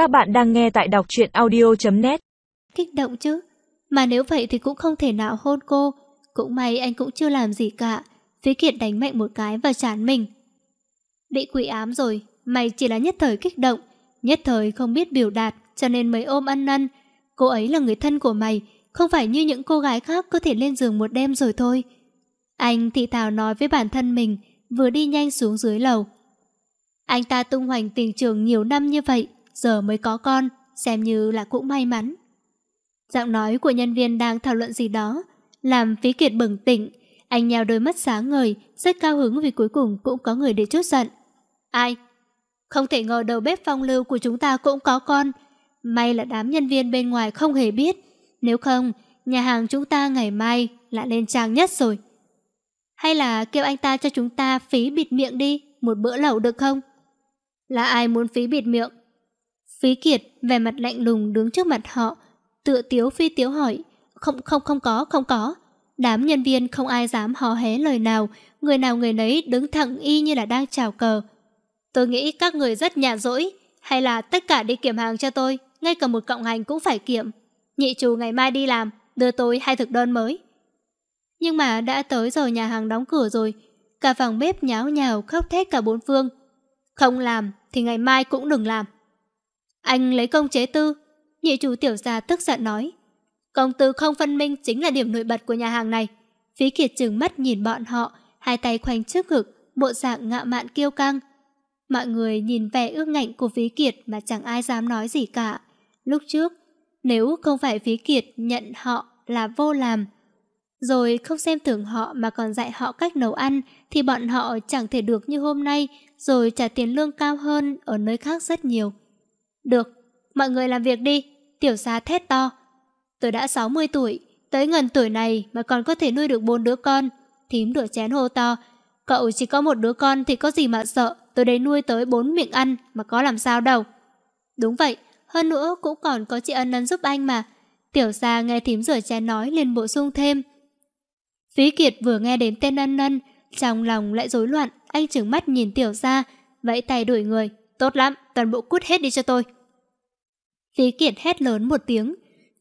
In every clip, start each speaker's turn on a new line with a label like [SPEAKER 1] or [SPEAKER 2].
[SPEAKER 1] Các bạn đang nghe tại đọc truyện audio.net
[SPEAKER 2] Kích động chứ. Mà nếu vậy thì cũng không thể nào hôn cô. Cũng may anh cũng chưa làm gì cả. Phí Kiệt đánh mạnh một cái và chán mình. Bị quỷ ám rồi. Mày chỉ là nhất thời kích động. Nhất thời không biết biểu đạt, Cho nên mới ôm ăn năn. Cô ấy là người thân của mày. Không phải như những cô gái khác có thể lên giường một đêm rồi thôi. Anh thị thảo nói với bản thân mình, Vừa đi nhanh xuống dưới lầu. Anh ta tung hoành tình trường nhiều năm như vậy Giờ mới có con, Xem như là cũng may mắn Giọng nói của nhân viên đang thảo luận gì đó, Làm phí kiệt bừng tỉnh Anh nhào đôi mắt sáng ngời, Rất cao hứng vì cuối cùng cũng có người để chút giận Ai? Không thể ngờ đầu bếp phong lưu của chúng ta cũng có con May là đám nhân viên bên ngoài không hề biết Nếu không, Nhà hàng chúng ta ngày mai lại lên trang nhất rồi Hay là kêu anh ta cho chúng ta phí bịt miệng đi, Một bữa lẩu được không? Là ai muốn phí bịt miệng? Phí Kiệt vẻ mặt lạnh lùng đứng trước mặt họ, Tựa tiếu phi tiếu hỏi, Không không không có không có. Đám nhân viên không ai dám hò hé lời nào, Người nào người nấy đứng thẳng y như là đang chào cờ. Tôi nghĩ các người rất nhàn rỗi, Hay là tất cả đi kiểm hàng cho tôi, Ngay cả một cộng hành cũng phải kiểm. Nhị chủ ngày mai đi làm, Đưa tôi hai thực đơn mới. Nhưng mà đã tới giờ nhà hàng đóng cửa rồi, Cả phòng bếp nháo nhào khóc thét cả bốn phương. Không làm thì ngày mai cũng đừng làm. Anh lấy công chế tư Nhị chủ tiểu gia tức giận nói Công tư không phân minh chính là điểm nổi bật của nhà hàng này Phí kiệt trừng mắt nhìn bọn họ Hai tay khoanh trước ngực Bộ dạng ngạo mạn kiêu căng Mọi người nhìn vẻ ước ngạnh của Phí Kiệt mà chẳng ai dám nói gì cả. Lúc trước, nếu không phải Phí Kiệt nhận họ là vô làm, rồi không xem thường họ mà còn dạy họ cách nấu ăn, thì bọn họ chẳng thể được như hôm nay, rồi trả tiền lương cao hơn ở nơi khác rất nhiều. Được, mọi người làm việc đi, tiểu xá thét to. Tôi đã 60 tuổi, tới gần tuổi này mà còn có thể nuôi được bốn đứa con. Thím đửa chén hô to, cậu chỉ có một đứa con thì có gì mà sợ, tôi đấy nuôi tới bốn miệng ăn mà có làm sao đâu. Đúng vậy, hơn nữa cũng còn có chị ân ân giúp anh mà. Tiểu xa nghe thím rửa chén nói liền bổ sung thêm. Phí Kiệt vừa nghe đến tên ân ân, trong lòng lại rối loạn, anh trừng mắt nhìn tiểu xa vẫy tay đuổi người. Tốt lắm, toàn bộ cút hết đi cho tôi. Phí Kiệt hét lớn một tiếng,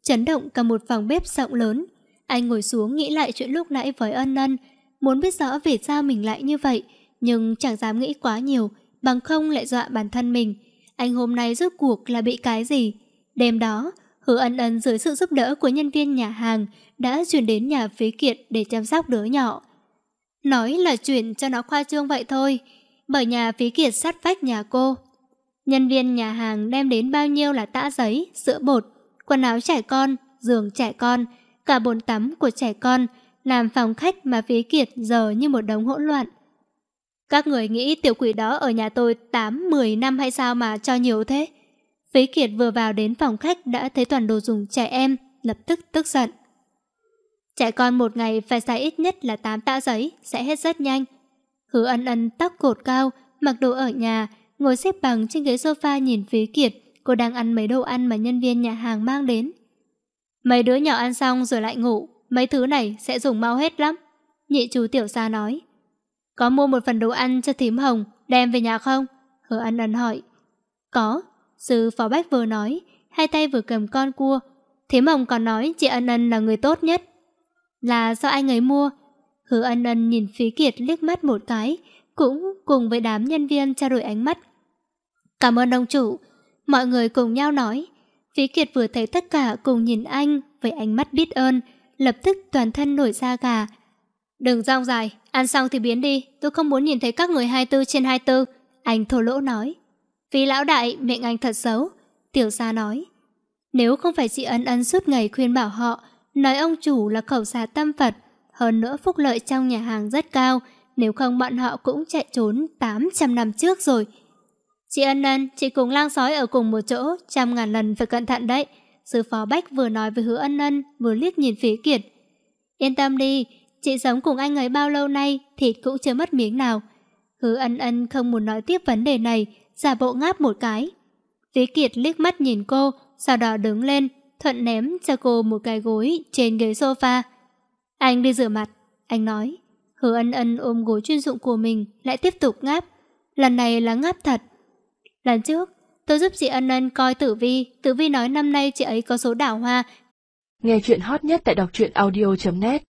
[SPEAKER 2] chấn động cả một phòng bếp rộng lớn. Anh ngồi xuống nghĩ lại chuyện lúc nãy với ân ân, muốn biết rõ vì sao mình lại như vậy, nhưng chẳng dám nghĩ quá nhiều, bằng không lại dọa bản thân mình. Anh hôm nay rốt cuộc là bị cái gì? Đêm đó, Hứa ân ân dưới sự giúp đỡ của nhân viên nhà hàng đã chuyển đến nhà phế kiệt để chăm sóc đứa nhỏ. Nói là chuyển cho nó khoa trương vậy thôi, bởi nhà phí kiệt sát vách nhà cô. Nhân viên nhà hàng đem đến bao nhiêu là tã giấy, sữa bột, quần áo trẻ con, giường trẻ con, cả bồn tắm của trẻ con, làm phòng khách mà phí kiệt giờ như một đống hỗn loạn. Các người nghĩ tiểu quỷ đó ở nhà tôi 8-10 năm hay sao mà cho nhiều thế? Phí Kiệt vừa vào đến phòng khách đã thấy toàn đồ dùng trẻ em, lập tức tức giận. Trẻ con một ngày phải xài ít nhất là 8 tã giấy, sẽ hết rất nhanh. Hứa ân ân tóc cột cao, mặc đồ ở nhà, ngồi xếp bằng trên ghế sofa nhìn phía Kiệt, cô đang ăn mấy đồ ăn mà nhân viên nhà hàng mang đến. Mấy đứa nhỏ ăn xong rồi lại ngủ, mấy thứ này sẽ dùng mau hết lắm. Nhị chú tiểu xa nói. Có mua một phần đồ ăn cho thím hồng, đem về nhà không? Hứa ăn ân hỏi. Có, sư phó bách vừa nói, hai tay vừa cầm con cua. Thím hồng còn nói chị ân ân là người tốt nhất. Là do anh ấy mua? Hứa ân ân nhìn phí kiệt liếc mắt một cái, cũng cùng với đám nhân viên trao đổi ánh mắt. Cảm ơn ông chủ. Mọi người cùng nhau nói. Phí kiệt vừa thấy tất cả cùng nhìn anh với ánh mắt biết ơn, lập tức toàn thân nổi da gà, Đừng rong dài, ăn xong thì biến đi, tôi không muốn nhìn thấy các người 24 trên 24. Anh thô lỗ nói. Vì lão đại, miệng anh thật xấu. Tiểu gia nói. Nếu không phải chị ân ân suốt ngày khuyên bảo họ, nói ông chủ là khẩu xà tâm Phật, hơn nữa phúc lợi trong nhà hàng rất cao, nếu không bọn họ cũng chạy trốn 800 năm trước rồi. Chị ân ân, chị cùng lang sói ở cùng một chỗ, trăm ngàn lần phải cẩn thận đấy. Sư phó Bách vừa nói với hứa ân ân, vừa liếc nhìn phía kiệt. Yên tâm đi, Chị sống cùng anh ấy bao lâu nay Thịt cũng chưa mất miếng nào. Hứa ân ân không muốn nói tiếp vấn đề này Giả bộ ngáp một cái. Phía Kiệt liếc mắt nhìn cô Sau đó đứng lên Thuận ném cho cô một cái gối trên ghế sofa. Anh đi rửa mặt Anh nói. Hứa ân ân ôm gối chuyên dụng của mình Lại tiếp tục ngáp. Lần này là ngáp thật Lần trước Tôi giúp chị ân ân coi tử vi, tử vi nói năm nay chị ấy có số đảo hoa.
[SPEAKER 1] Nghe chuyện hot nhất tại đọc truyện audio.net